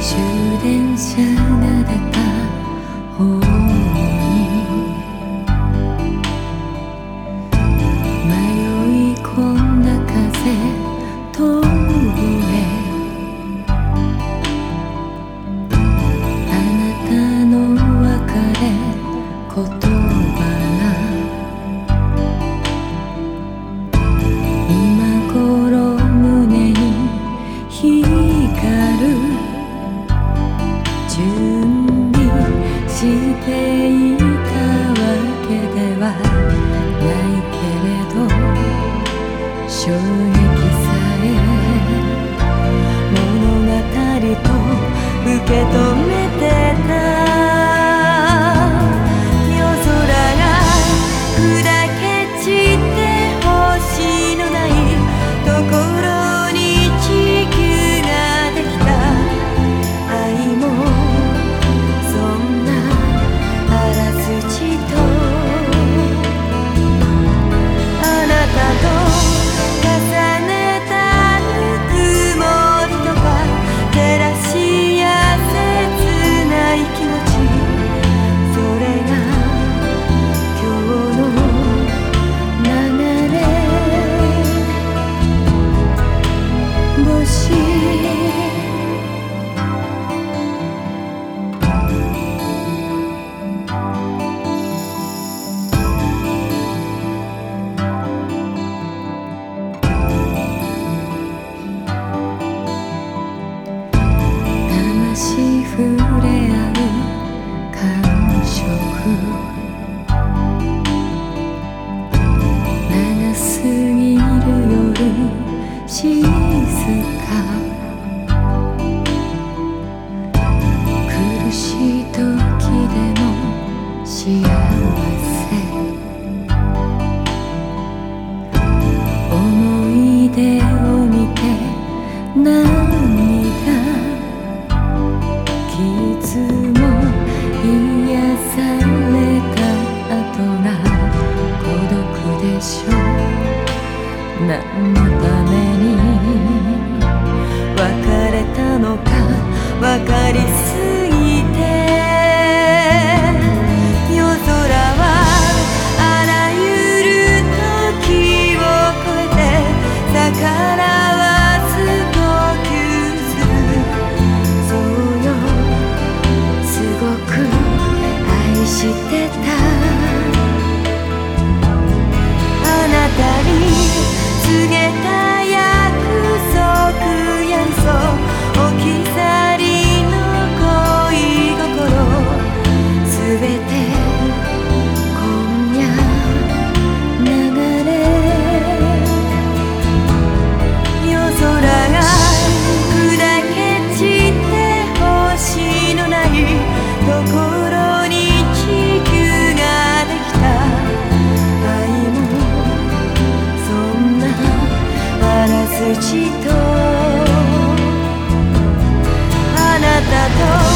終電車が出た could 土と。あなたと